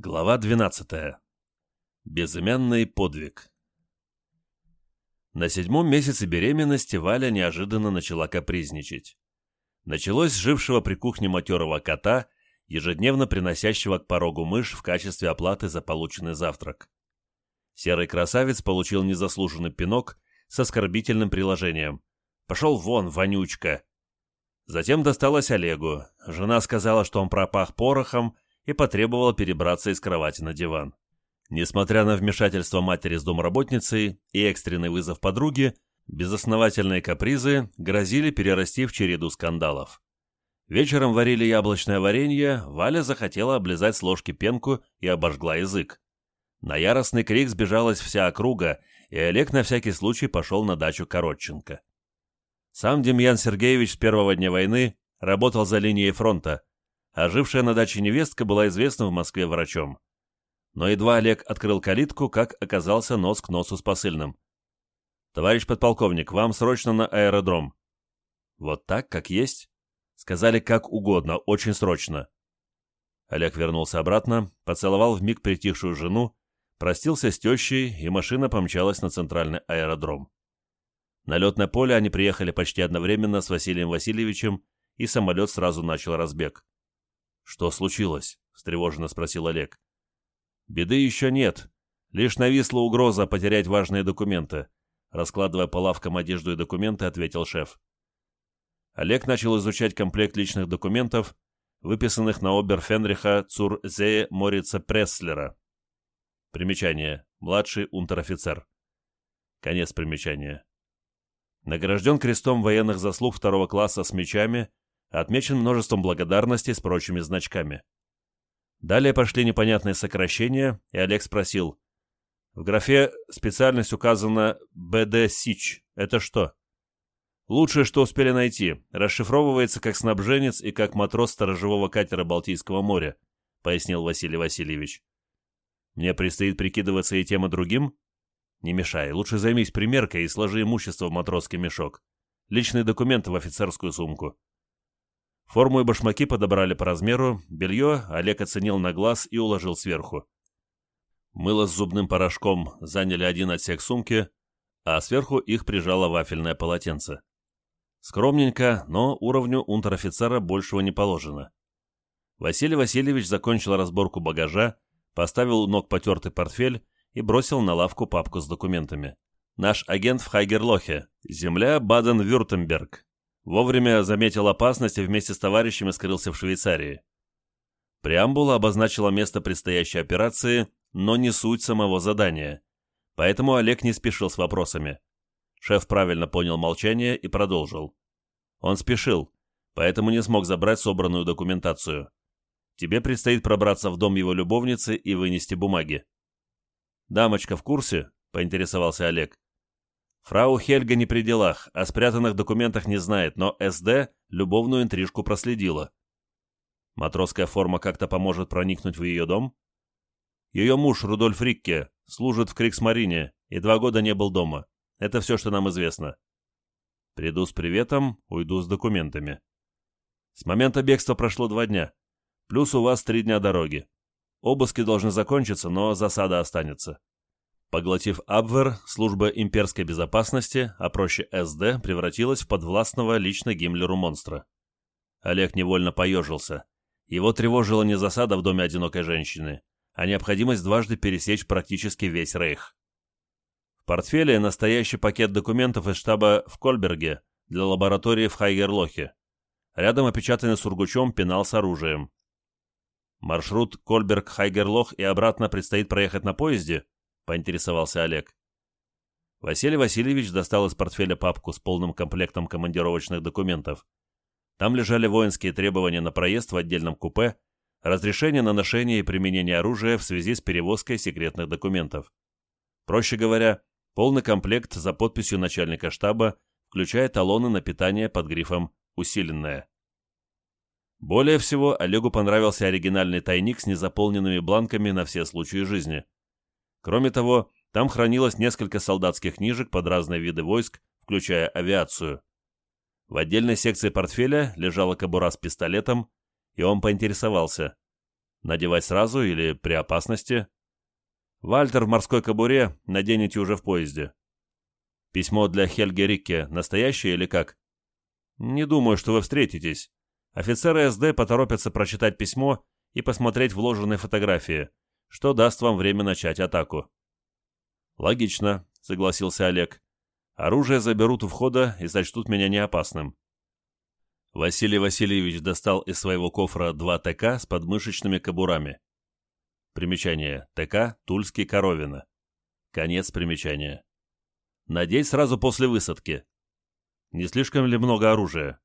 Глава 12. Безымянный подвиг. На седьмом месяце беременности Валя неожиданно начала капризничать. Началось жившего при кухне матерого кота, ежедневно приносящего к порогу мышь в качестве оплаты за полученный завтрак. Серый красавец получил незаслуженный пинок с оскорбительным приложением. «Пошел вон, вонючка!» Затем досталось Олегу. Жена сказала, что он пропах порохом, и потребовала перебраться из кровати на диван. Несмотря на вмешательство матери с домработницей и экстренный вызов подруги, безосновательные капризы грозили перерасти в череду скандалов. Вечером варили яблочное варенье, Валя захотела облизать с ложки пенку и обожгла язык. На яростный крик сбежалась вся округа, и Олег на всякий случай пошел на дачу Коротченко. Сам Демьян Сергеевич с первого дня войны работал за линией фронта, а жившая на даче невестка была известна в Москве врачом. Но едва Олег открыл калитку, как оказался нос к носу с посыльным. «Товарищ подполковник, вам срочно на аэродром». «Вот так, как есть?» Сказали как угодно, очень срочно. Олег вернулся обратно, поцеловал вмиг притихшую жену, простился с тещей, и машина помчалась на центральный аэродром. На летное поле они приехали почти одновременно с Василием Васильевичем, и самолет сразу начал разбег. «Что случилось?» — встревоженно спросил Олег. «Беды еще нет. Лишь нависла угроза потерять важные документы», — раскладывая по лавкам одежду и документы, ответил шеф. Олег начал изучать комплект личных документов, выписанных на обер Фенриха Цур Зее Морица Пресслера. Примечание. Младший унтер-офицер. Конец примечания. Награжден крестом военных заслуг второго класса с мечами отмечен множеством благодарностей с прочими значками. Далее пошли непонятные сокращения, и Олег спросил. В графе специальность указана «БД Сич». Это что? Лучшее, что успели найти, расшифровывается как снабженец и как матрос сторожевого катера Балтийского моря, пояснил Василий Васильевич. Мне предстоит прикидываться и тем, и другим? Не мешай, лучше займись примеркой и сложи имущество в матросский мешок. Личные документы в офицерскую сумку. Форму и башмаки подобрали по размеру, белье Олег оценил на глаз и уложил сверху. Мыло с зубным порошком заняли один отсек сумки, а сверху их прижало вафельное полотенце. Скромненько, но уровню унтер-офицера большего не положено. Василий Васильевич закончил разборку багажа, поставил ног потертый портфель и бросил на лавку папку с документами. Наш агент в Хайгерлохе, земля Баден-Вюртемберг, Вовремя заметил опасность и вместе с товарищами скрылся в Швейцарии. Преамбула обозначила место предстоящей операции, но не суть самого задания. Поэтому Олег не спешил с вопросами. Шеф правильно понял молчание и продолжил. Он спешил, поэтому не смог забрать собранную документацию. Тебе предстоит пробраться в дом его любовницы и вынести бумаги. «Дамочка в курсе?» — поинтересовался Олег. Фрау Хельга не при делах, о спрятанных документах не знает, но СД любовную интрижку проследила. Матросская форма как-то поможет проникнуть в ее дом? Ее муж, Рудольф Рикке, служит в Криксмарине и два года не был дома. Это все, что нам известно. Приду с приветом, уйду с документами. С момента бегства прошло два дня. Плюс у вас три дня дороги. Обыски должны закончиться, но засада останется. Поглотив Абвер, служба имперской безопасности, а проще СД, превратилась в подвластного лично Гиммлеру монстра. Олег невольно поежился. Его тревожила не засада в доме одинокой женщины, а необходимость дважды пересечь практически весь Рейх. В портфеле настоящий пакет документов из штаба в Кольберге для лаборатории в Хайгерлохе. Рядом опечатанный сургучом пенал с оружием. Маршрут Кольберг-Хайгерлох и обратно предстоит проехать на поезде – поинтересовался Олег. Василий Васильевич достал из портфеля папку с полным комплектом командировочных документов. Там лежали воинские требования на проезд в отдельном купе, разрешение на ношение и применение оружия в связи с перевозкой секретных документов. Проще говоря, полный комплект за подписью начальника штаба, включая талоны на питание под грифом «Усиленное». Более всего Олегу понравился оригинальный тайник с незаполненными бланками на все случаи жизни – Кроме того, там хранилось несколько солдатских книжек под разные виды войск, включая авиацию. В отдельной секции портфеля лежала кобура с пистолетом, и он поинтересовался. Надевать сразу или при опасности? Вальтер в морской кобуре наденете уже в поезде. Письмо для Хельги Рикке настоящее или как? Не думаю, что вы встретитесь. Офицеры СД поторопятся прочитать письмо и посмотреть вложенные фотографии, что даст вам время начать атаку. Логично, согласился Олег. Оружие заберут у входа и сочтут меня неопасным. Василий Васильевич достал из своего кофра два ТК с подмышечными кобурами. Примечание. ТК Тульский Коровина. Конец примечания. Надеть сразу после высадки. Не слишком ли много оружия?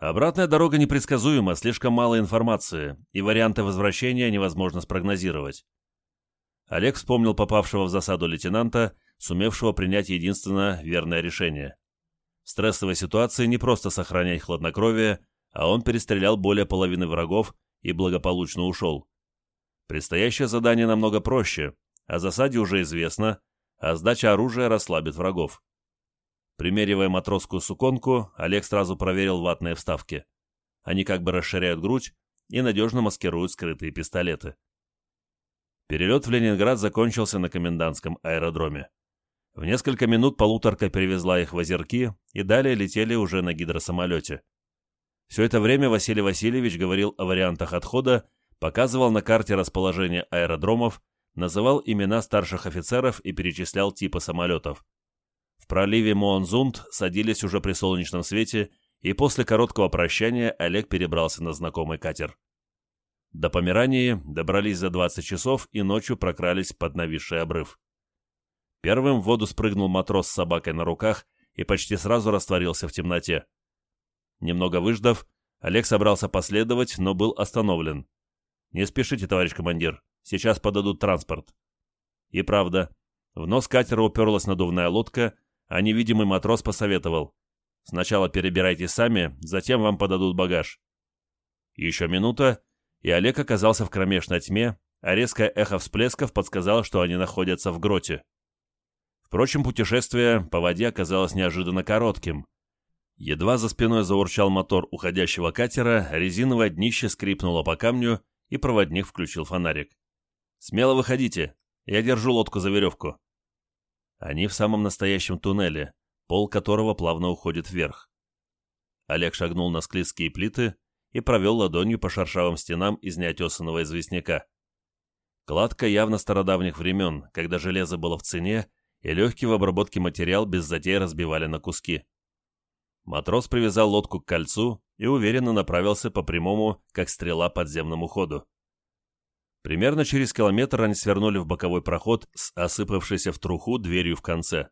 Обратная дорога непредсказуема, слишком мало информации, и варианты возвращения невозможно спрогнозировать. Олег вспомнил попавшего в засаду лейтенанта, сумевшего принять единственно верное решение. В стрессовой ситуации не просто сохранять хладнокровие, а он перестрелял более половины врагов и благополучно ушел. Предстоящее задание намного проще, о засаде уже известно, а сдача оружия расслабит врагов. Примеривая матросскую суконку, Олег сразу проверил ватные вставки. Они как бы расширяют грудь и надежно маскируют скрытые пистолеты. Перелет в Ленинград закончился на комендантском аэродроме. В несколько минут полуторка перевезла их в озерки, и далее летели уже на гидросамолете. Все это время Василий Васильевич говорил о вариантах отхода, показывал на карте расположение аэродромов, называл имена старших офицеров и перечислял типы самолетов. В проливе Моонзунд садились уже при солнечном свете, и после короткого прощания Олег перебрался на знакомый катер. До Померании добрались за 20 часов и ночью прокрались под нависший обрыв. Первым в воду спрыгнул матрос с собакой на руках и почти сразу растворился в темноте. Немного выждав, Олег собрался последовать, но был остановлен. «Не спешите, товарищ командир, сейчас подадут транспорт». И правда, в нос катера уперлась надувная лодка, а невидимый матрос посоветовал. «Сначала перебирайте сами, затем вам подадут багаж». Еще минута, и Олег оказался в кромешной тьме, а резкое эхо всплесков подсказало, что они находятся в гроте. Впрочем, путешествие по воде оказалось неожиданно коротким. Едва за спиной заурчал мотор уходящего катера, резиновое днище скрипнуло по камню, и проводник включил фонарик. «Смело выходите, я держу лодку за веревку». Они в самом настоящем туннеле, пол которого плавно уходит вверх. Олег шагнул на склизкие плиты и провел ладонью по шершавым стенам из неотесанного известняка. Кладка явно стародавних времен, когда железо было в цене, и легкий в обработке материал без затей разбивали на куски. Матрос привязал лодку к кольцу и уверенно направился по прямому, как стрела, подземному ходу. Примерно через километр они свернули в боковой проход с осыпавшейся в труху дверью в конце.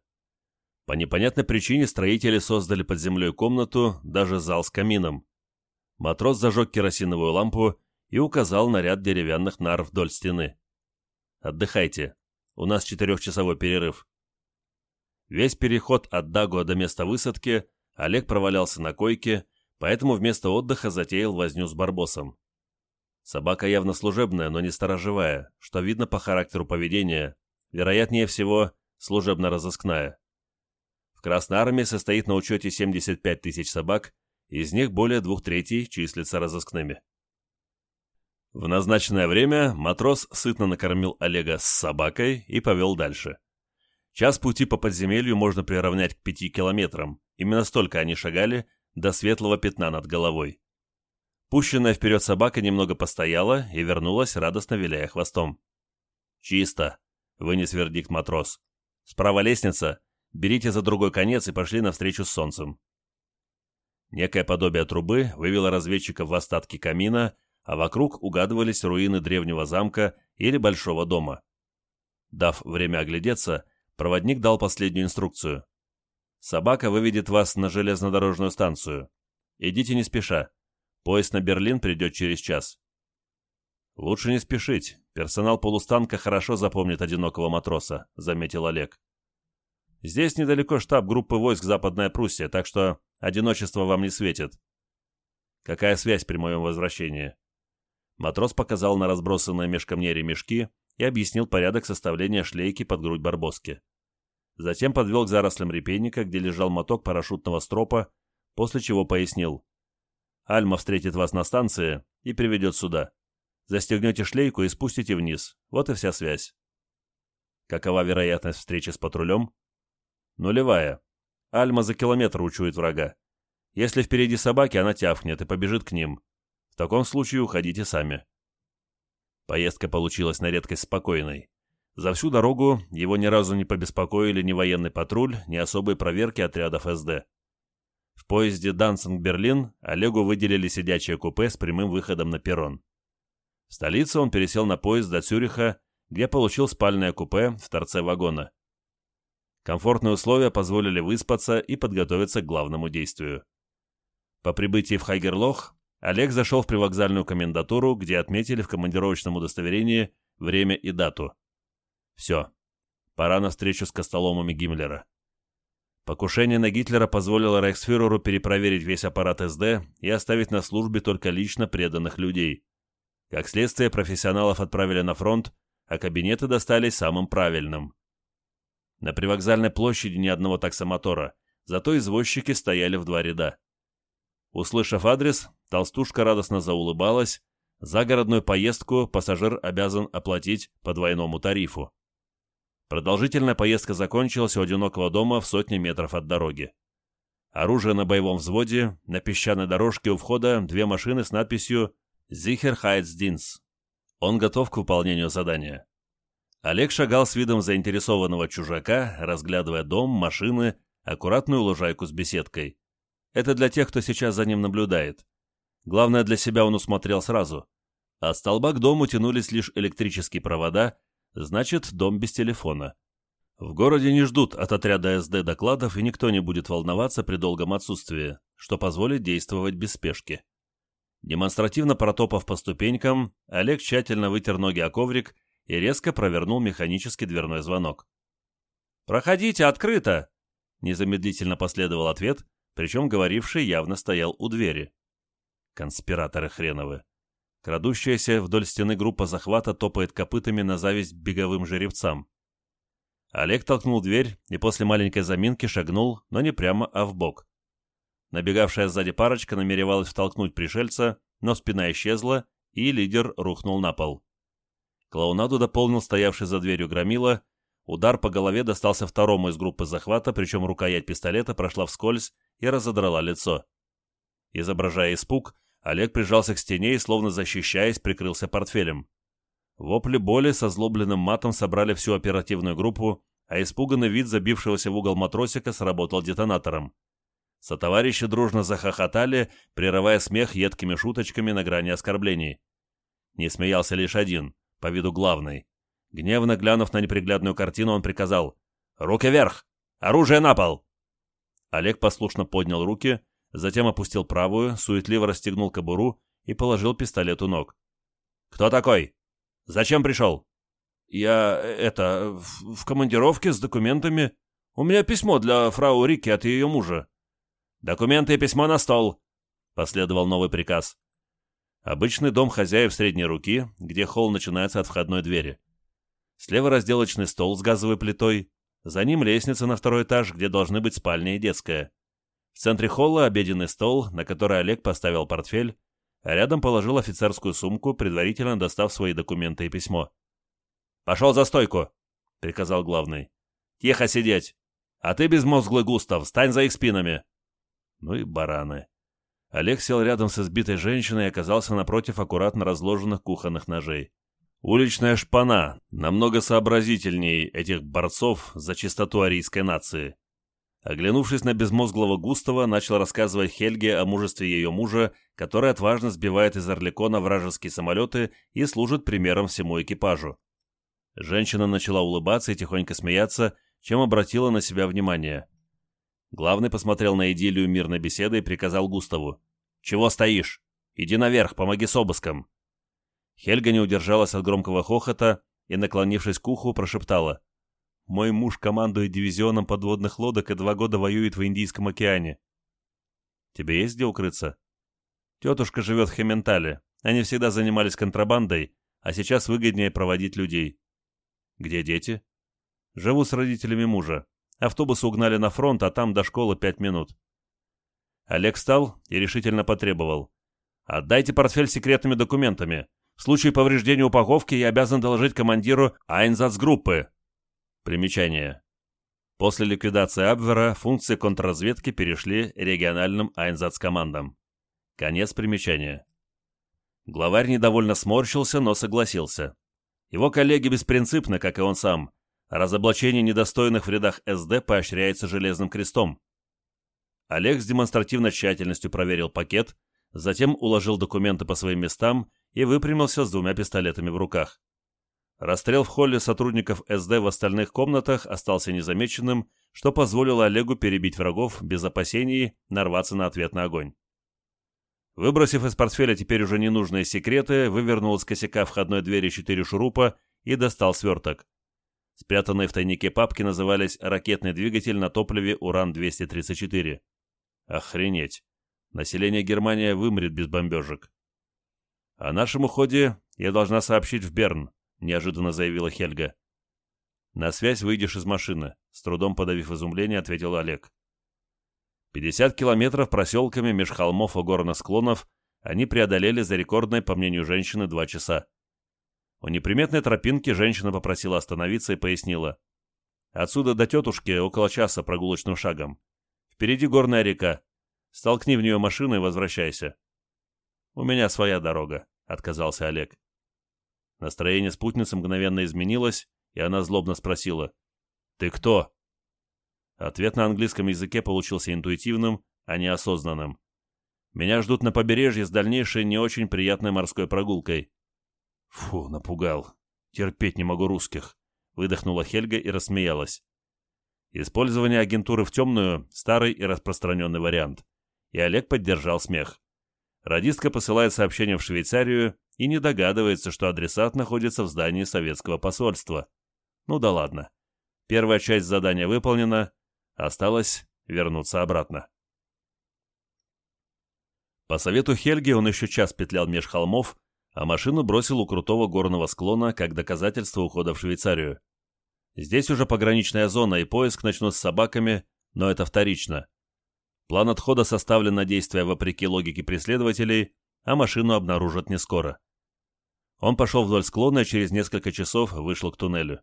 По непонятной причине строители создали под землей комнату, даже зал с камином. Матрос зажег керосиновую лампу и указал на ряд деревянных нар вдоль стены. «Отдыхайте. У нас четырехчасовой перерыв. Весь переход от Дагуа до места высадки Олег провалялся на койке, поэтому вместо отдыха затеял возню с Барбосом. Собака явно служебная, но не сторожевая, что видно по характеру поведения, вероятнее всего, служебно-розыскная. В Красной Армии состоит на учете 75 тысяч собак, из них более двух третей числятся разыскными. В назначенное время матрос сытно накормил Олега с собакой и повел дальше. Час пути по подземелью можно приравнять к пяти километрам. Именно столько они шагали до светлого пятна над головой. Пущенная вперед собака немного постояла и вернулась, радостно виляя хвостом. «Чисто», — вынес вердикт матрос. «Справа лестница. Берите за другой конец и пошли навстречу с солнцем». Некое подобие трубы вывело разведчиков в остатки камина, а вокруг угадывались руины древнего замка или большого дома. Дав время оглядеться, Проводник дал последнюю инструкцию. «Собака выведет вас на железнодорожную станцию. Идите не спеша. Поезд на Берлин придет через час». «Лучше не спешить. Персонал полустанка хорошо запомнит одинокого матроса», — заметил Олег. «Здесь недалеко штаб группы войск Западная Пруссия, так что одиночество вам не светит». «Какая связь при моем возвращении?» Матрос показал на разбросанные меж камней ремешки, и объяснил порядок составления шлейки под грудь барбоски. Затем подвел к зарослям репейника, где лежал моток парашютного стропа, после чего пояснил. «Альма встретит вас на станции и приведет сюда. Застегнете шлейку и спустите вниз. Вот и вся связь. Какова вероятность встречи с патрулем? Нулевая. Альма за километр учует врага. Если впереди собаки, она тявкнет и побежит к ним. В таком случае уходите сами. Поездка получилась на редкость спокойной. За всю дорогу его ни разу не побеспокоили ни военный патруль, ни особые проверки отрядов СД. В поезде Дансинг-Берлин Олегу выделили сидячее купе с прямым выходом на перрон. В столице он пересел на поезд до Цюриха, где получил спальное купе в торце вагона. Комфортные условия позволили выспаться и подготовиться к главному действию. По прибытии в Хайгерлох Олег зашел в привокзальную комендатуру, где отметили в командировочном удостоверении время и дату. Все. Пора на встречу с костоломами Гиммлера. Покушение на Гитлера позволило рейхсфюреру перепроверить весь аппарат СД и оставить на службе только лично преданных людей. Как следствие, профессионалов отправили на фронт, а кабинеты достались самым правильным. На привокзальной площади ни одного таксомотора, зато извозчики стояли в два ряда. Услышав адрес, толстушка радостно заулыбалась. Загородную поездку пассажир обязан оплатить по двойному тарифу. Продолжительная поездка закончилась у одинокого дома в сотне метров от дороги. Оружие на боевом взводе, на песчаной дорожке у входа две машины с надписью «Sicherheitsdienst». Он готов к выполнению задания. Олег шагал с видом заинтересованного чужака, разглядывая дом, машины, аккуратную лужайку с беседкой. Это для тех, кто сейчас за ним наблюдает. Главное, для себя он усмотрел сразу. А столба к дому тянулись лишь электрические провода, значит, дом без телефона. В городе не ждут от отряда СД докладов, и никто не будет волноваться при долгом отсутствии, что позволит действовать без спешки. Демонстративно протопав по ступенькам, Олег тщательно вытер ноги о коврик и резко провернул механический дверной звонок. «Проходите, открыто!» Незамедлительно последовал ответ, причем говоривший явно стоял у двери. Конспираторы хреновы. Крадущаяся вдоль стены группа захвата топает копытами на зависть беговым жеребцам. Олег толкнул дверь и после маленькой заминки шагнул, но не прямо, а в бок. Набегавшая сзади парочка намеревалась втолкнуть пришельца, но спина исчезла, и лидер рухнул на пол. Клоунаду дополнил стоявший за дверью громила, Удар по голове достался второму из группы захвата, причем рукоять пистолета прошла вскользь и разодрала лицо. Изображая испуг, Олег прижался к стене и, словно защищаясь, прикрылся портфелем. Вопли боли со злобленным матом собрали всю оперативную группу, а испуганный вид забившегося в угол матросика сработал детонатором. Сотоварищи дружно захохотали, прерывая смех едкими шуточками на грани оскорблений. Не смеялся лишь один, по виду главный. Гневно глянув на неприглядную картину, он приказал «Руки вверх! Оружие на пол!» Олег послушно поднял руки, затем опустил правую, суетливо расстегнул кобуру и положил пистолет у ног. «Кто такой? Зачем пришел?» «Я, это, в, в командировке с документами. У меня письмо для фрау Рики от ее мужа». «Документы и письмо на стол!» — последовал новый приказ. Обычный дом хозяев средней руки, где холл начинается от входной двери. Слева разделочный стол с газовой плитой, за ним лестница на второй этаж, где должны быть спальня и детская. В центре холла обеденный стол, на который Олег поставил портфель, а рядом положил офицерскую сумку, предварительно достав свои документы и письмо. «Пошел за стойку!» — приказал главный. «Тихо сидеть! А ты, безмозглый Густав, стань за их спинами!» Ну и бараны. Олег сел рядом с избитой женщиной и оказался напротив аккуратно разложенных кухонных ножей. Уличная шпана намного сообразительнее этих борцов за чистоту арийской нации. Оглянувшись на безмозглого Густава, начал рассказывать Хельге о мужестве ее мужа, который отважно сбивает из Орликона вражеские самолеты и служит примером всему экипажу. Женщина начала улыбаться и тихонько смеяться, чем обратила на себя внимание. Главный посмотрел на идиллию мирной беседы и приказал Густаву. «Чего стоишь? Иди наверх, помоги с обыском. Хельга не удержалась от громкого хохота и, наклонившись к уху, прошептала. «Мой муж командует дивизионом подводных лодок и два года воюет в Индийском океане». «Тебе есть где укрыться?» «Тетушка живет в Хементале. Они всегда занимались контрабандой, а сейчас выгоднее проводить людей». «Где дети?» «Живу с родителями мужа. Автобус угнали на фронт, а там до школы пять минут». Олег встал и решительно потребовал. «Отдайте портфель с секретными документами. В случае повреждения упаковки я обязан доложить командиру Айнзацгруппы. Примечание. После ликвидации Абвера функции контрразведки перешли региональным Айнзацкомандам. Конец примечания. Главарь недовольно сморщился, но согласился. Его коллеги беспринципны, как и он сам. Разоблачение недостойных в рядах СД поощряется железным крестом. Олег с демонстративной тщательностью проверил пакет, затем уложил документы по своим местам и выпрямился с двумя пистолетами в руках. Расстрел в холле сотрудников СД в остальных комнатах остался незамеченным, что позволило Олегу перебить врагов без опасений нарваться на ответный огонь. Выбросив из портфеля теперь уже ненужные секреты, вывернул из косяка входной двери четыре шурупа и достал сверток. Спрятанные в тайнике папки назывались «Ракетный двигатель на топливе Уран-234». Охренеть. Население Германии вымрет без бомбежек. «О нашем уходе я должна сообщить в Берн», — неожиданно заявила Хельга. «На связь выйдешь из машины», — с трудом подавив изумление, ответил Олег. 50 километров проселками меж холмов и горных склонов они преодолели за рекордные, по мнению женщины, два часа. У неприметной тропинки женщина попросила остановиться и пояснила. «Отсюда до тетушки около часа прогулочным шагом. Впереди горная река. Столкни в нее машину и возвращайся». «У меня своя дорога», — отказался Олег. Настроение спутницы мгновенно изменилось, и она злобно спросила. «Ты кто?» Ответ на английском языке получился интуитивным, а не осознанным. Меня ждут на побережье с дальнейшей не очень приятной морской прогулкой. Фу, напугал. Терпеть не могу русских. Выдохнула Хельга и рассмеялась. Использование агентуры в темную – старый и распространенный вариант. И Олег поддержал смех. Радистка посылает сообщение в Швейцарию и не догадывается, что адресат находится в здании советского посольства. Ну да ладно. Первая часть задания выполнена, Осталось вернуться обратно. По совету Хельги он еще час петлял меж холмов, а машину бросил у крутого горного склона как доказательство ухода в Швейцарию. Здесь уже пограничная зона и поиск начнут с собаками, но это вторично. План отхода составлен на действия вопреки логике преследователей, а машину обнаружат не скоро. Он пошел вдоль склона и через несколько часов вышел к туннелю.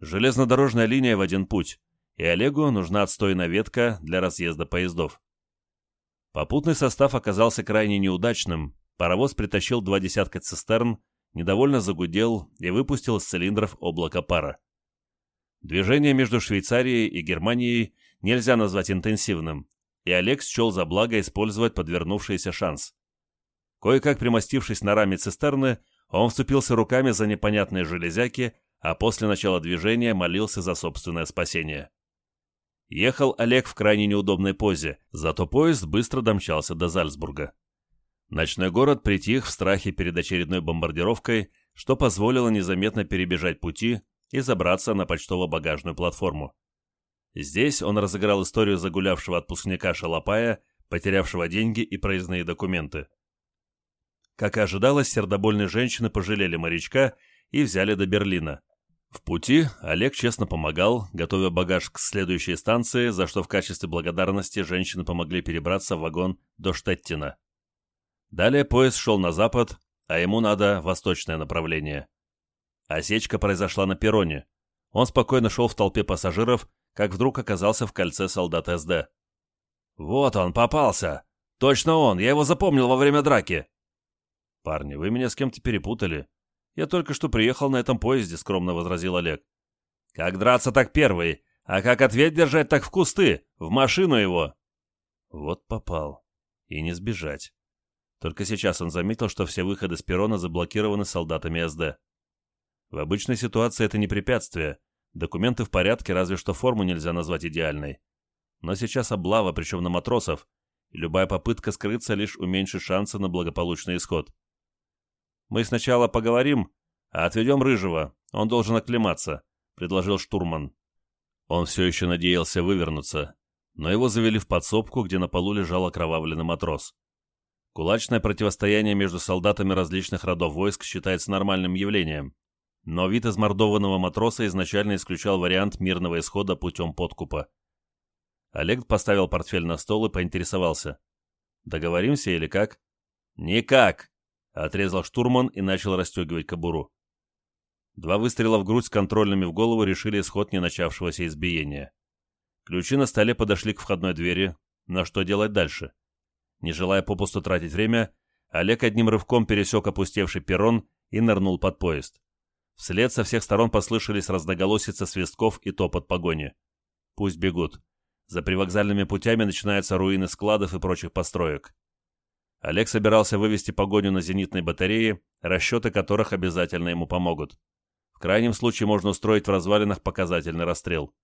Железнодорожная линия в один путь, и Олегу нужна отстойная ветка для разъезда поездов. Попутный состав оказался крайне неудачным, паровоз притащил два десятка цистерн, недовольно загудел и выпустил из цилиндров облако пара. Движение между Швейцарией и Германией нельзя назвать интенсивным, и Олег счел за благо использовать подвернувшийся шанс. Кое-как примостившись на раме цистерны, он вцепился руками за непонятные железяки, а после начала движения молился за собственное спасение. Ехал Олег в крайне неудобной позе, зато поезд быстро домчался до Зальцбурга. Ночной город притих в страхе перед очередной бомбардировкой, что позволило незаметно перебежать пути и забраться на почтово-багажную платформу. Здесь он разыграл историю загулявшего отпускника Шалопая, потерявшего деньги и проездные документы. Как и ожидалось, сердобольные женщины пожалели морячка и взяли до Берлина – в пути Олег честно помогал, готовя багаж к следующей станции, за что в качестве благодарности женщины помогли перебраться в вагон до Штеттина. Далее поезд шел на запад, а ему надо восточное направление. Осечка произошла на перроне. Он спокойно шел в толпе пассажиров, как вдруг оказался в кольце солдат СД. «Вот он, попался! Точно он! Я его запомнил во время драки!» «Парни, вы меня с кем-то перепутали. «Я только что приехал на этом поезде», — скромно возразил Олег. «Как драться, так первый, а как ответ держать, так в кусты, в машину его». Вот попал. И не сбежать. Только сейчас он заметил, что все выходы с перрона заблокированы солдатами СД. В обычной ситуации это не препятствие. Документы в порядке, разве что форму нельзя назвать идеальной. Но сейчас облава, причем на матросов, любая попытка скрыться лишь уменьшит шансы на благополучный исход. Мы сначала поговорим, а отведем Рыжего. Он должен оклематься», — предложил штурман. Он все еще надеялся вывернуться, но его завели в подсобку, где на полу лежал окровавленный матрос. Кулачное противостояние между солдатами различных родов войск считается нормальным явлением, но вид измордованного матроса изначально исключал вариант мирного исхода путем подкупа. Олег поставил портфель на стол и поинтересовался. «Договоримся или как?» «Никак!» Отрезал штурман и начал расстегивать кобуру. Два выстрела в грудь с контрольными в голову решили исход не начавшегося избиения. Ключи на столе подошли к входной двери, но что делать дальше? Не желая попусту тратить время, Олег одним рывком пересек опустевший перрон и нырнул под поезд. Вслед со всех сторон послышались разноголосица свистков и топот погони. Пусть бегут. За привокзальными путями начинаются руины складов и прочих построек. Олег собирался вывести погоню на зенитной батарее, расчеты которых обязательно ему помогут. В крайнем случае можно устроить в развалинах показательный расстрел.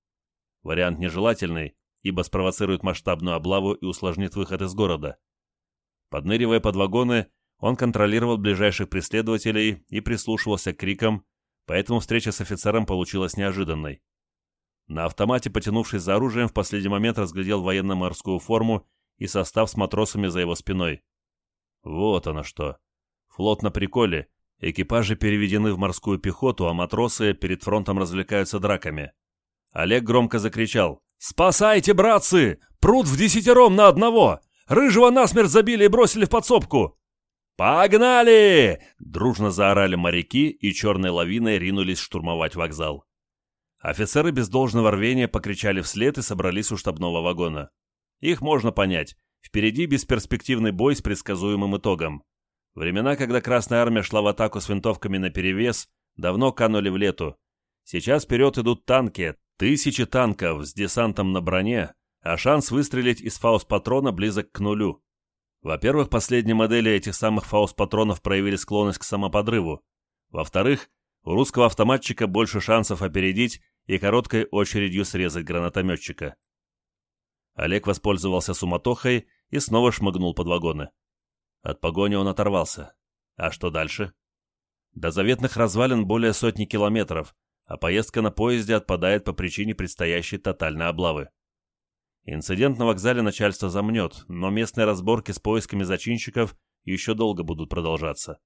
Вариант нежелательный, ибо спровоцирует масштабную облаву и усложнит выход из города. Подныривая под вагоны, он контролировал ближайших преследователей и прислушивался к крикам, поэтому встреча с офицером получилась неожиданной. На автомате, потянувшись за оружием, в последний момент разглядел военно-морскую форму и состав с матросами за его спиной. Вот оно что. Флот на приколе, экипажи переведены в морскую пехоту, а матросы перед фронтом развлекаются драками. Олег громко закричал. «Спасайте, братцы! Пруд в десятером на одного! Рыжего насмерть забили и бросили в подсобку!» «Погнали!» — дружно заорали моряки и черной лавиной ринулись штурмовать вокзал. Офицеры без должного рвения покричали вслед и собрались у штабного вагона. Их можно понять. Впереди бесперспективный бой с предсказуемым итогом. Времена, когда Красная Армия шла в атаку с винтовками наперевес, давно канули в лету. Сейчас вперед идут танки, тысячи танков с десантом на броне, а шанс выстрелить из фаус-патрона близок к нулю. Во-первых, последние модели этих самых фаус-патронов проявили склонность к самоподрыву. Во-вторых, у русского автоматчика больше шансов опередить и короткой очередью срезать гранатометчика. Олег воспользовался суматохой и снова шмыгнул под вагоны. От погони он оторвался. А что дальше? До заветных развалин более сотни километров, а поездка на поезде отпадает по причине предстоящей тотальной облавы. Инцидент на вокзале начальство замнет, но местные разборки с поисками зачинщиков еще долго будут продолжаться.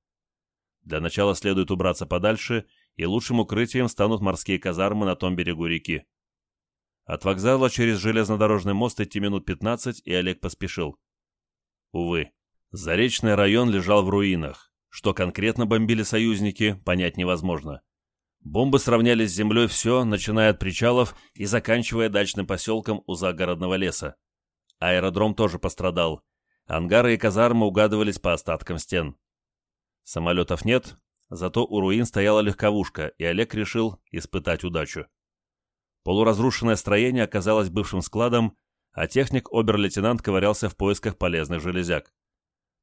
Для начала следует убраться подальше, и лучшим укрытием станут морские казармы на том берегу реки. От вокзала через железнодорожный мост идти минут 15, и Олег поспешил. Увы, Заречный район лежал в руинах. Что конкретно бомбили союзники, понять невозможно. Бомбы сравняли с землей все, начиная от причалов и заканчивая дачным поселком у загородного леса. Аэродром тоже пострадал. Ангары и казармы угадывались по остаткам стен. Самолетов нет, зато у руин стояла легковушка, и Олег решил испытать удачу. Полуразрушенное строение оказалось бывшим складом, а техник обер-лейтенант ковырялся в поисках полезных железяк.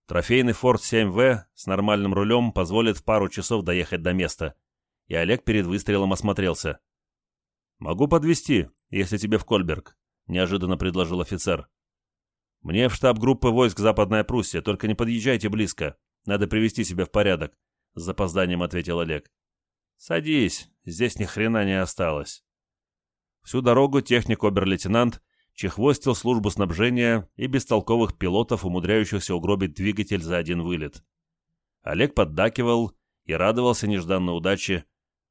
Трофейный Форд 7В с нормальным рулем позволит в пару часов доехать до места – и Олег перед выстрелом осмотрелся. «Могу подвести, если тебе в Кольберг», — неожиданно предложил офицер. «Мне в штаб группы войск Западная Пруссия, только не подъезжайте близко. Надо привести себя в порядок», — с запозданием ответил Олег. «Садись, здесь ни хрена не осталось». Всю дорогу техник-обер-лейтенант чехвостил службу снабжения и бестолковых пилотов, умудряющихся угробить двигатель за один вылет. Олег поддакивал и радовался нежданной удаче,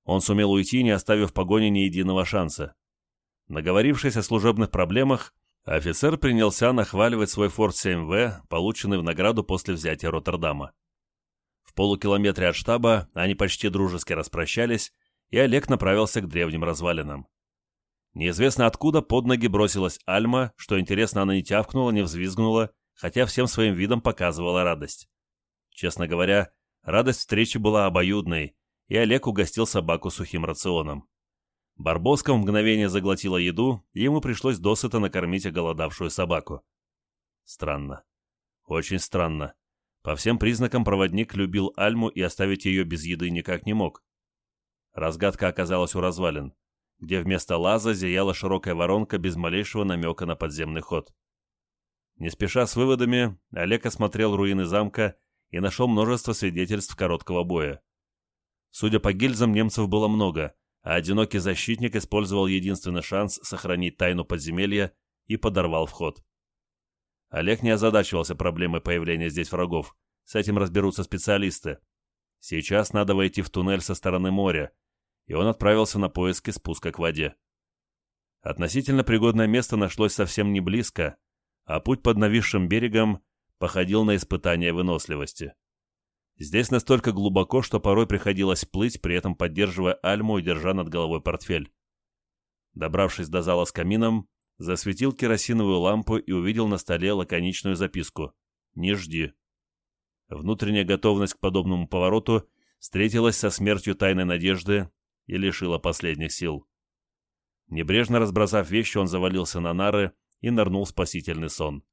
он сумел уйти, не оставив в погоне ни единого шанса. Наговорившись о служебных проблемах, офицер принялся нахваливать свой Форд 7В, полученный в награду после взятия Роттердама. В полукилометре от штаба они почти дружески распрощались, и Олег направился к древним развалинам. Неизвестно откуда под ноги бросилась Альма, что интересно, она не тявкнула, не взвизгнула, хотя всем своим видом показывала радость. Честно говоря, радость встречи была обоюдной, и Олег угостил собаку сухим рационом. Барбоска в мгновение заглотила еду, и ему пришлось досыта накормить оголодавшую собаку. Странно. Очень странно. По всем признакам проводник любил Альму и оставить ее без еды никак не мог. Разгадка оказалась у развалин, где вместо лаза зияла широкая воронка без малейшего намека на подземный ход. Не спеша с выводами, Олег осмотрел руины замка и нашел множество свидетельств короткого боя. Судя по гильзам, немцев было много, а одинокий защитник использовал единственный шанс сохранить тайну подземелья и подорвал вход. Олег не озадачивался проблемой появления здесь врагов. С этим разберутся специалисты. Сейчас надо войти в туннель со стороны моря, и он отправился на поиски спуска к воде. Относительно пригодное место нашлось совсем не близко, а путь под нависшим берегом походил на испытание выносливости. Здесь настолько глубоко, что порой приходилось плыть, при этом поддерживая альму и держа над головой портфель. Добравшись до зала с камином, засветил керосиновую лампу и увидел на столе лаконичную записку «Не жди». Внутренняя готовность к подобному повороту встретилась со смертью тайной надежды и лишила последних сил. Небрежно разбросав вещи, он завалился на нары и нырнул в спасительный сон.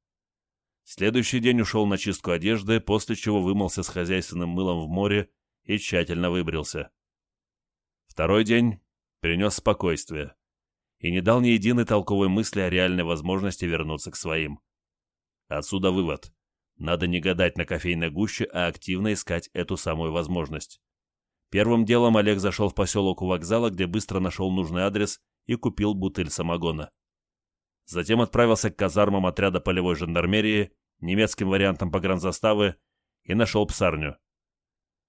Следующий день ушел на чистку одежды, после чего вымылся с хозяйственным мылом в море и тщательно выбрился. Второй день принес спокойствие и не дал ни единой толковой мысли о реальной возможности вернуться к своим. Отсюда вывод. Надо не гадать на кофейной гуще, а активно искать эту самую возможность. Первым делом Олег зашел в поселок у вокзала, где быстро нашел нужный адрес и купил бутыль самогона. Затем отправился к казармам отряда полевой жандармерии, немецким вариантам погранзаставы, и нашел псарню.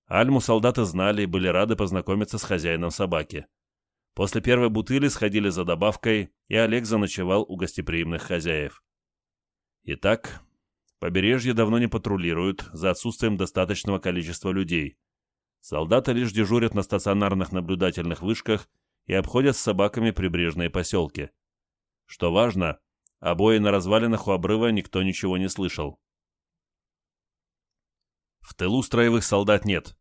Альму солдаты знали и были рады познакомиться с хозяином собаки. После первой бутыли сходили за добавкой, и Олег заночевал у гостеприимных хозяев. Итак, побережье давно не патрулируют за отсутствием достаточного количества людей. Солдаты лишь дежурят на стационарных наблюдательных вышках и обходят с собаками прибрежные поселки. Что важно, обои на развалинах у обрыва никто ничего не слышал. В тылу строевых солдат нет.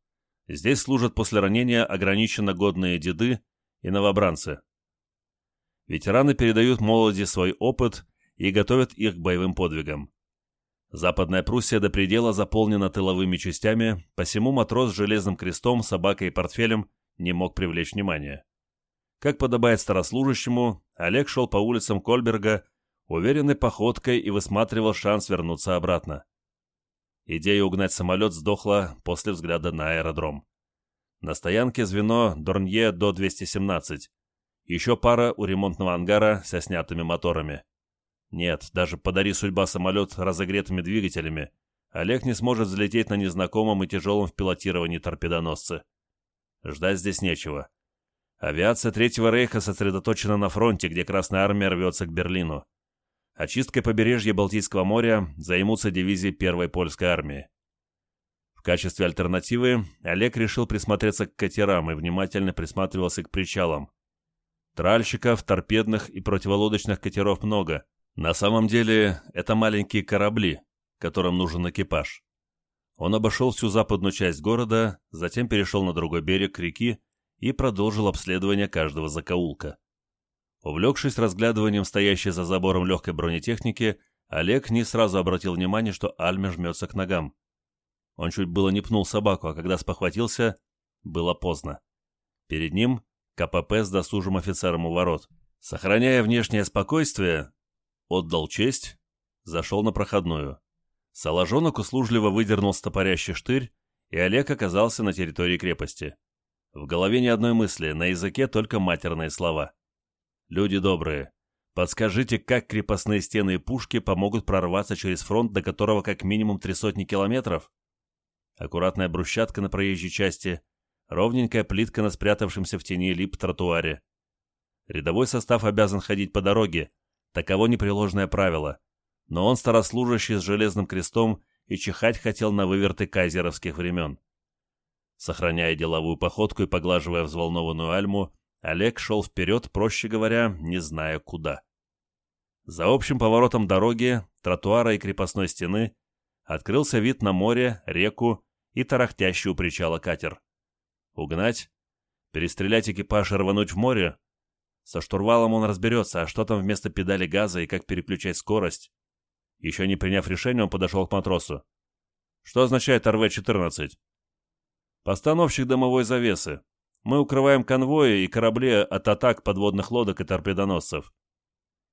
Здесь служат после ранения ограниченно годные деды и новобранцы. Ветераны передают молоди свой опыт и готовят их к боевым подвигам. Западная Пруссия до предела заполнена тыловыми частями, посему матрос с железным крестом, собакой и портфелем не мог привлечь внимание. Как подобает старослужащему, Олег шел по улицам Кольберга уверенной походкой и высматривал шанс вернуться обратно. Идея угнать самолет сдохла после взгляда на аэродром. На стоянке звено Дорнье до 217. Еще пара у ремонтного ангара со снятыми моторами. Нет, даже подари судьба самолет разогретыми двигателями, Олег не сможет взлететь на незнакомом и тяжелом в пилотировании торпедоносце. Ждать здесь нечего. Авиация Третьего Рейха сосредоточена на фронте, где Красная Армия рвется к Берлину. Очисткой побережья Балтийского моря займутся дивизии Первой Польской армии. В качестве альтернативы Олег решил присмотреться к катерам и внимательно присматривался к причалам. Тральщиков, торпедных и противолодочных катеров много. На самом деле это маленькие корабли, которым нужен экипаж. Он обошел всю западную часть города, затем перешел на другой берег реки и продолжил обследование каждого закоулка. Увлекшись разглядыванием стоящей за забором легкой бронетехники, Олег не сразу обратил внимание, что Альме жмется к ногам. Он чуть было не пнул собаку, а когда спохватился, было поздно. Перед ним КПП с досужим офицером у ворот. Сохраняя внешнее спокойствие, отдал честь, зашел на проходную. Соложонок услужливо выдернул стопорящий штырь, и Олег оказался на территории крепости. В голове ни одной мысли, на языке только матерные слова. «Люди добрые, подскажите, как крепостные стены и пушки помогут прорваться через фронт, до которого как минимум три сотни километров?» Аккуратная брусчатка на проезжей части, ровненькая плитка на спрятавшемся в тени лип-тротуаре. Рядовой состав обязан ходить по дороге, таково непреложное правило. Но он старослужащий с железным крестом и чихать хотел на выверты кайзеровских времен. Сохраняя деловую походку и поглаживая взволнованную альму, Олег шел вперед, проще говоря, не зная куда. За общим поворотом дороги, тротуара и крепостной стены открылся вид на море, реку и тарахтящий у причала катер. Угнать? Перестрелять экипаж и рвануть в море? Со штурвалом он разберется, а что там вместо педали газа и как переключать скорость? Еще не приняв решение, он подошел к матросу. «Что означает РВ-14?» Постановщик дымовой завесы. Мы укрываем конвои и корабли от атак подводных лодок и торпедоносцев.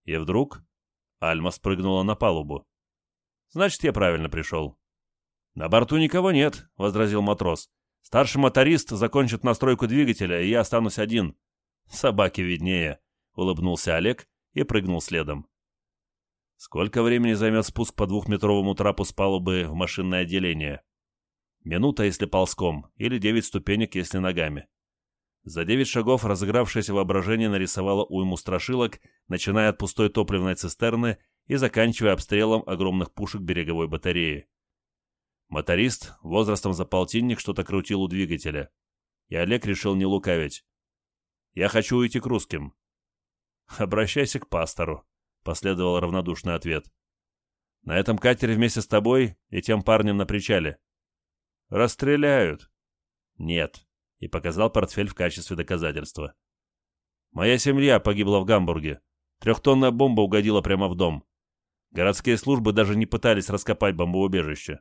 И вдруг Альма спрыгнула на палубу. Значит, я правильно пришел. На борту никого нет, возразил матрос. Старший моторист закончит настройку двигателя, и я останусь один. Собаки виднее, улыбнулся Олег и прыгнул следом. Сколько времени займет спуск по двухметровому трапу с палубы в машинное отделение? Минута, если ползком, или девять ступенек, если ногами. За девять шагов разыгравшееся воображение нарисовало уйму страшилок, начиная от пустой топливной цистерны и заканчивая обстрелом огромных пушек береговой батареи. Моторист, возрастом за полтинник, что-то крутил у двигателя. И Олег решил не лукавить. «Я хочу уйти к русским». «Обращайся к пастору», — последовал равнодушный ответ. «На этом катере вместе с тобой и тем парнем на причале». «Расстреляют». «Нет», — и показал портфель в качестве доказательства. «Моя семья погибла в Гамбурге. Трехтонная бомба угодила прямо в дом. Городские службы даже не пытались раскопать бомбоубежище.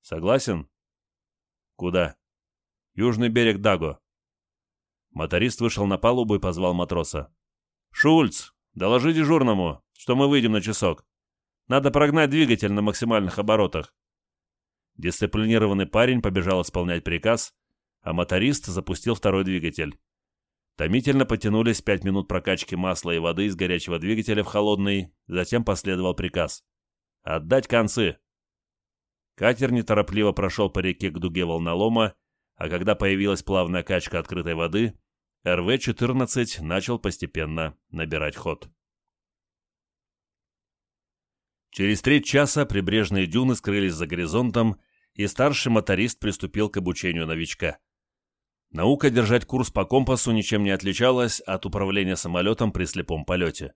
Согласен? Куда? Южный берег Даго. Моторист вышел на палубу и позвал матроса. «Шульц, доложи дежурному, что мы выйдем на часок. Надо прогнать двигатель на максимальных оборотах». Дисциплинированный парень побежал исполнять приказ, а моторист запустил второй двигатель. Томительно потянулись пять минут прокачки масла и воды из горячего двигателя в холодный, затем последовал приказ. «Отдать концы!» Катер неторопливо прошел по реке к дуге волнолома, а когда появилась плавная качка открытой воды, РВ-14 начал постепенно набирать ход. Через треть часа прибрежные дюны скрылись за горизонтом, и старший моторист приступил к обучению новичка. Наука держать курс по компасу ничем не отличалась от управления самолетом при слепом полете.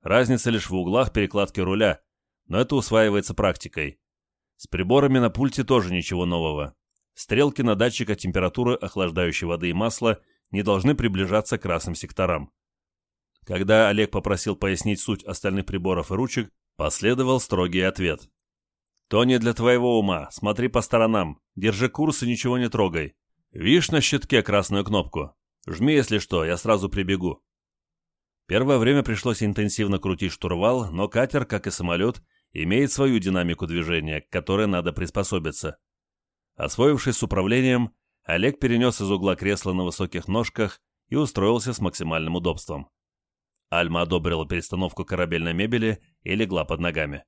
Разница лишь в углах перекладки руля, но это усваивается практикой. С приборами на пульте тоже ничего нового. Стрелки на датчиках температуры охлаждающей воды и масла не должны приближаться к красным секторам. Когда Олег попросил пояснить суть остальных приборов и ручек, последовал строгий ответ. «То не для твоего ума. Смотри по сторонам. Держи курс и ничего не трогай. Видишь на щитке красную кнопку? Жми, если что, я сразу прибегу. Первое время пришлось интенсивно крутить штурвал, но катер, как и самолет, имеет свою динамику движения, к которой надо приспособиться. Освоившись с управлением, Олег перенес из угла кресла на высоких ножках и устроился с максимальным удобством. Альма одобрила перестановку корабельной мебели и легла под ногами.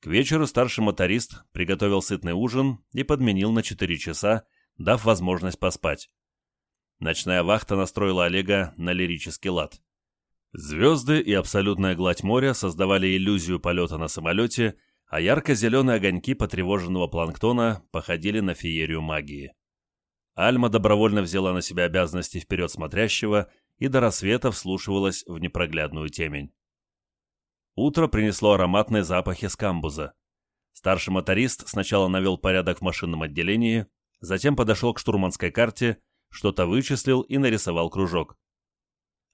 К вечеру старший моторист приготовил сытный ужин и подменил на 4 часа дав возможность поспать. Ночная вахта настроила Олега на лирический лад. Звезды и абсолютная гладь моря создавали иллюзию полета на самолете, а ярко-зеленые огоньки потревоженного планктона походили на феерию магии. Альма добровольно взяла на себя обязанности вперед смотрящего и до рассвета вслушивалась в непроглядную темень. Утро принесло ароматные запахи скамбуза. Старший моторист сначала навел порядок в машинном отделении, Затем подошел к штурманской карте, что-то вычислил и нарисовал кружок.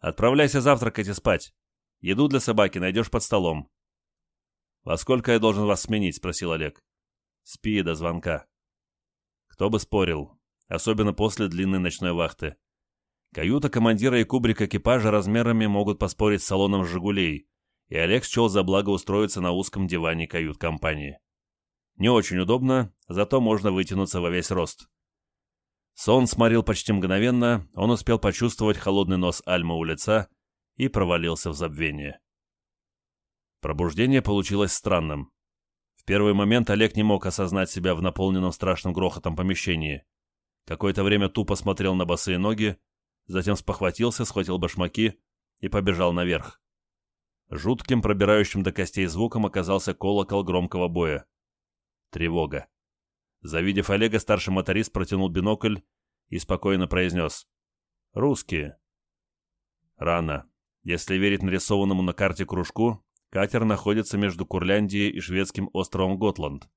«Отправляйся завтракать и спать. Еду для собаки найдешь под столом». «Во сколько я должен вас сменить?» — спросил Олег. «Спи до звонка». Кто бы спорил, особенно после длинной ночной вахты. Каюта командира и кубрик экипажа размерами могут поспорить с салоном «Жигулей», и Олег счел за благо устроиться на узком диване кают-компании. Не очень удобно, зато можно вытянуться во весь рост. Сон сморил почти мгновенно, он успел почувствовать холодный нос Альмы у лица и провалился в забвение. Пробуждение получилось странным. В первый момент Олег не мог осознать себя в наполненном страшным грохотом помещении. Какое-то время тупо смотрел на босые ноги, затем спохватился, схватил башмаки и побежал наверх. Жутким, пробирающим до костей звуком оказался колокол громкого боя. Тревога. Завидев Олега, старший моторист протянул бинокль и спокойно произнес. «Русские». Рано. Если верить нарисованному на карте кружку, катер находится между Курляндией и шведским островом Готланд.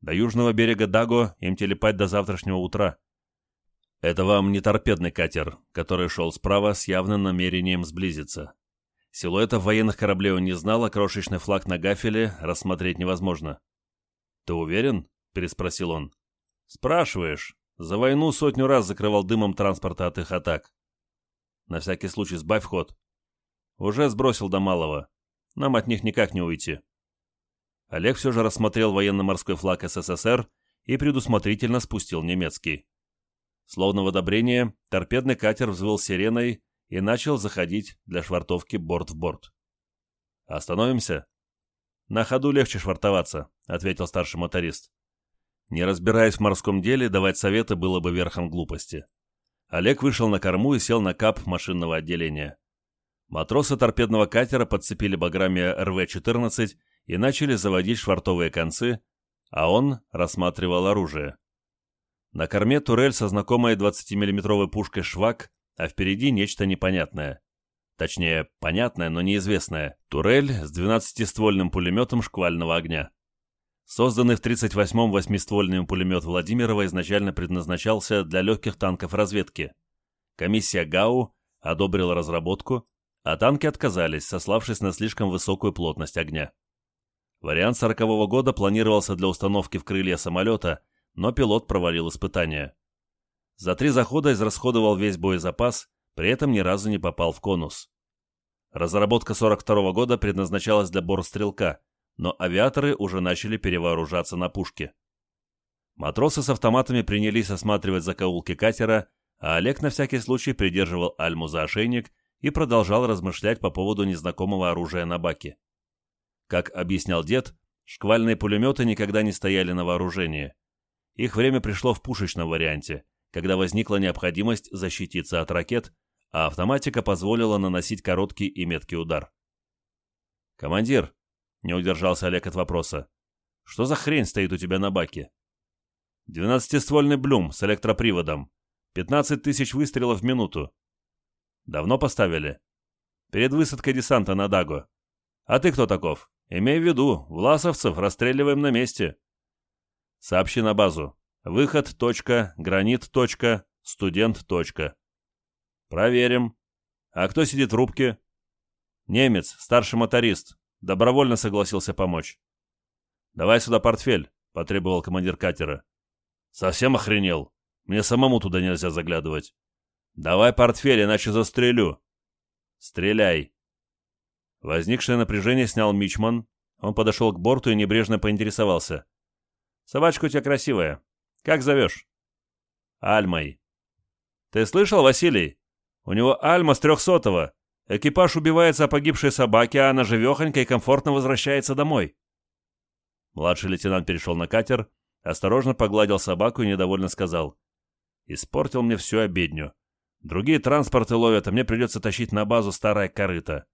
До южного берега Даго им телепать до завтрашнего утра. Это вам не торпедный катер, который шел справа с явным намерением сблизиться. Силуэтов военных кораблей он не знал, а крошечный флаг на гафеле рассмотреть невозможно. «Ты уверен?» — переспросил он. «Спрашиваешь. За войну сотню раз закрывал дымом транспорта от их атак. На всякий случай сбавь ход. Уже сбросил до малого. Нам от них никак не уйти». Олег все же рассмотрел военно-морской флаг СССР и предусмотрительно спустил немецкий. Словно в одобрение, торпедный катер взвыл сиреной и начал заходить для швартовки борт в борт. «Остановимся?» «На ходу легче швартоваться», — ответил старший моторист. Не разбираясь в морском деле, давать советы было бы верхом глупости. Олег вышел на корму и сел на кап машинного отделения. Матросы торпедного катера подцепили баграми РВ-14 и начали заводить швартовые концы, а он рассматривал оружие. На корме турель со знакомой 20-миллиметровой пушкой «Швак», а впереди нечто непонятное. Точнее, понятное, но неизвестное. Турель с 12-ствольным пулеметом шквального огня. Созданный в 38-м восьмиствольный пулемет Владимирова изначально предназначался для легких танков разведки. Комиссия ГАУ одобрила разработку, а танки отказались, сославшись на слишком высокую плотность огня. Вариант 40-го года планировался для установки в крылья самолета, но пилот провалил испытания. За три захода израсходовал весь боезапас, при этом ни разу не попал в конус. Разработка 42-го года предназначалась для бортстрелка, но авиаторы уже начали перевооружаться на пушки. Матросы с автоматами принялись осматривать закоулки катера, а Олег на всякий случай придерживал Альму за ошейник и продолжал размышлять по поводу незнакомого оружия на баке. Как объяснял дед, шквальные пулеметы никогда не стояли на вооружении. Их время пришло в пушечном варианте, когда возникла необходимость защититься от ракет, а автоматика позволила наносить короткий и меткий удар. «Командир», — не удержался Олег от вопроса, — «что за хрень стоит у тебя на баке?» «Двенадцатиствольный блюм с электроприводом. Пятнадцать тысяч выстрелов в минуту. Давно поставили?» «Перед высадкой десанта на Дагу. А ты кто таков? Имей в виду, власовцев расстреливаем на месте». «Сообщи на базу. Выход. Точка. Гранит. Точка. Студент. Точка. Проверим. А кто сидит в рубке? Немец, старший моторист. Добровольно согласился помочь. Давай сюда портфель, потребовал командир катера. Совсем охренел. Мне самому туда нельзя заглядывать. Давай портфель, иначе застрелю. Стреляй. Возникшее напряжение снял Мичман. Он подошел к борту и небрежно поинтересовался. «Собачка у тебя красивая. Как зовешь?» «Альмой». «Ты слышал, Василий? У него Альма с трехсотого. Экипаж убивается о погибшей собаке, а она живехонько и комфортно возвращается домой». Младший лейтенант перешел на катер, осторожно погладил собаку и недовольно сказал. «Испортил мне всю обедню. Другие транспорты ловят, а мне придется тащить на базу старое корыто.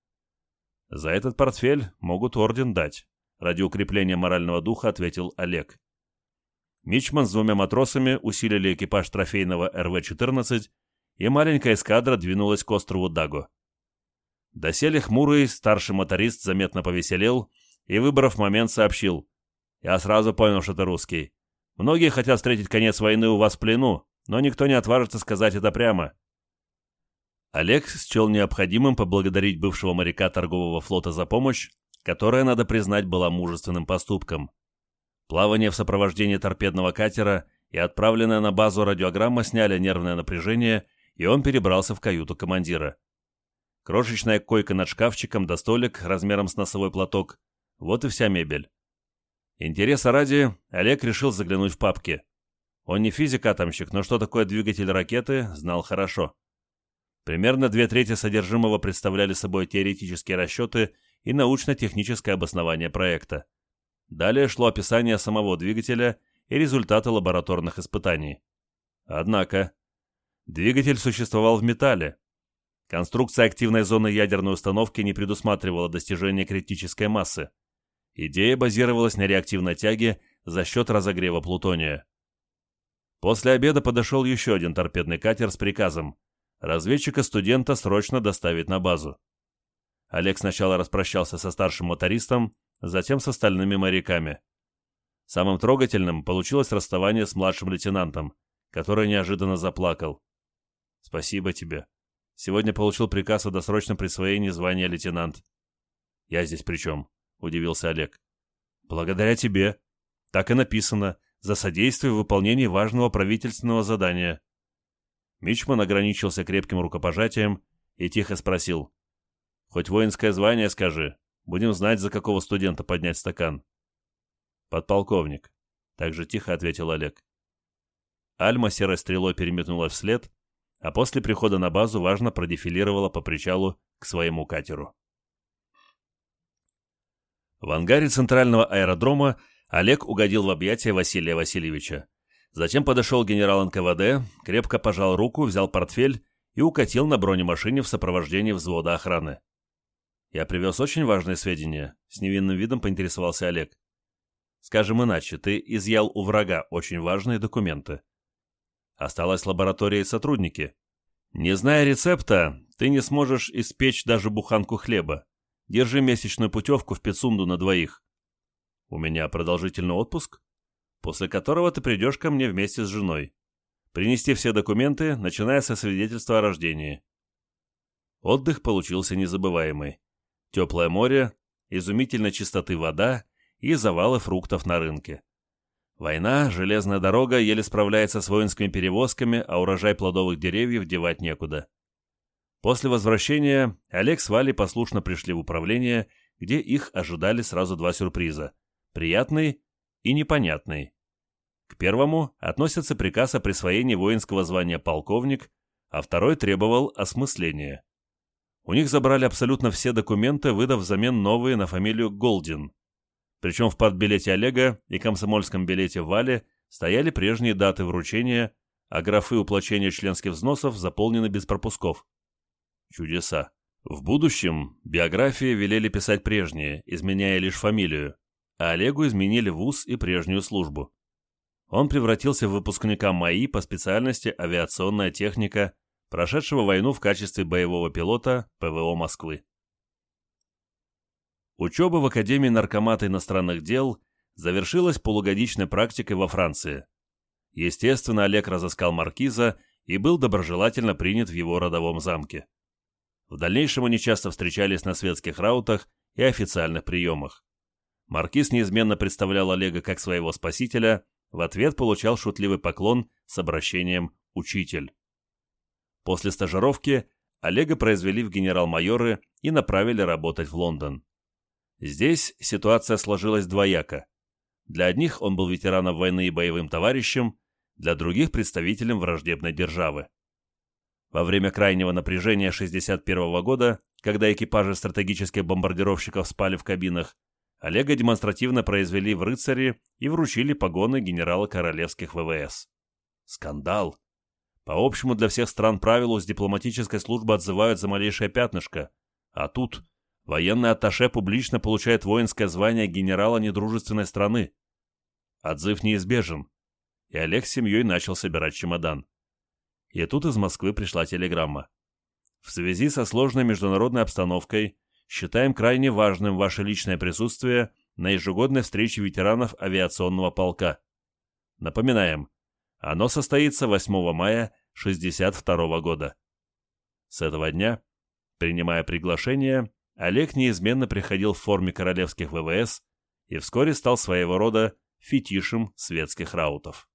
За этот портфель могут орден дать», — ради укрепления морального духа ответил Олег. Мичман с двумя матросами усилили экипаж трофейного РВ-14, и маленькая эскадра двинулась к острову Даго. Доселе хмурый старший моторист заметно повеселел и, выбрав момент, сообщил. «Я сразу понял, что ты русский. Многие хотят встретить конец войны у вас в плену, но никто не отважится сказать это прямо». Олег счел необходимым поблагодарить бывшего моряка торгового флота за помощь, которая, надо признать, была мужественным поступком. Плавание в сопровождении торпедного катера и отправленная на базу радиограмма сняли нервное напряжение, и он перебрался в каюту командира. Крошечная койка над шкафчиком да столик размером с носовой платок – вот и вся мебель. Интереса ради, Олег решил заглянуть в папки. Он не физик-атомщик, но что такое двигатель ракеты, знал хорошо. Примерно две трети содержимого представляли собой теоретические расчеты и научно-техническое обоснование проекта. Далее шло описание самого двигателя и результаты лабораторных испытаний. Однако, двигатель существовал в металле. Конструкция активной зоны ядерной установки не предусматривала достижения критической массы. Идея базировалась на реактивной тяге за счет разогрева плутония. После обеда подошел еще один торпедный катер с приказом разведчика-студента срочно доставить на базу. Олег сначала распрощался со старшим мотористом, затем с остальными моряками. Самым трогательным получилось расставание с младшим лейтенантом, который неожиданно заплакал. «Спасибо тебе. Сегодня получил приказ о досрочном присвоении звания лейтенант». «Я здесь при чем?» — удивился Олег. «Благодаря тебе. Так и написано. За содействие в выполнении важного правительственного задания». Мичман ограничился крепким рукопожатием и тихо спросил. «Хоть воинское звание скажи, Будем знать, за какого студента поднять стакан. Подполковник. Так же тихо ответил Олег. Альма серой стрелой переметнулась вслед, а после прихода на базу важно продефилировала по причалу к своему катеру. В ангаре центрального аэродрома Олег угодил в объятия Василия Васильевича. Затем подошел генерал НКВД, крепко пожал руку, взял портфель и укатил на бронемашине в сопровождении взвода охраны. «Я привез очень важные сведения», — с невинным видом поинтересовался Олег. Скажем иначе, ты изъял у врага очень важные документы. Осталась лаборатория и сотрудники. Не зная рецепта, ты не сможешь испечь даже буханку хлеба. Держи месячную путевку в Пицунду на двоих. У меня продолжительный отпуск, после которого ты придешь ко мне вместе с женой. Принести все документы, начиная со свидетельства о рождении. Отдых получился незабываемый. Теплое море, изумительно чистоты вода и завалы фруктов на рынке. Война, железная дорога еле справляется с воинскими перевозками, а урожай плодовых деревьев девать некуда. После возвращения Олег с Валей послушно пришли в управление, где их ожидали сразу два сюрприза – приятный и непонятный. К первому относится приказ о присвоении воинского звания полковник, а второй требовал осмысления. У них забрали абсолютно все документы, выдав взамен новые на фамилию Голдин. Причем в партбилете Олега и комсомольском билете Вали стояли прежние даты вручения, а графы уплачения членских взносов заполнены без пропусков. Чудеса. В будущем биографии велели писать прежние, изменяя лишь фамилию, а Олегу изменили вуз и прежнюю службу. Он превратился в выпускника МАИ по специальности авиационная техника, прошедшего войну в качестве боевого пилота ПВО Москвы. Учеба в Академии Наркомата иностранных дел завершилась полугодичной практикой во Франции. Естественно, Олег разыскал маркиза и был доброжелательно принят в его родовом замке. В дальнейшем они часто встречались на светских раутах и официальных приемах. Маркиз неизменно представлял Олега как своего спасителя, в ответ получал шутливый поклон с обращением «учитель». После стажировки Олега произвели в генерал-майоры и направили работать в Лондон. Здесь ситуация сложилась двояко. Для одних он был ветераном войны и боевым товарищем, для других – представителем враждебной державы. Во время крайнего напряжения 1961 года, когда экипажи стратегических бомбардировщиков спали в кабинах, Олега демонстративно произвели в рыцари и вручили погоны генерала королевских ВВС. Скандал. По общему для всех стран правилу с дипломатической службы отзывают за малейшее пятнышко, а тут Военный атташе публично получает воинское звание генерала недружественной страны. Отзыв неизбежен, и Олег с семьей начал собирать чемодан. И тут из Москвы пришла телеграмма. В связи со сложной международной обстановкой считаем крайне важным ваше личное присутствие на ежегодной встрече ветеранов авиационного полка. Напоминаем, оно состоится 8 мая 1962 года. С этого дня, принимая приглашение, Олег неизменно приходил в форме королевских ВВС и вскоре стал своего рода фетишем светских раутов.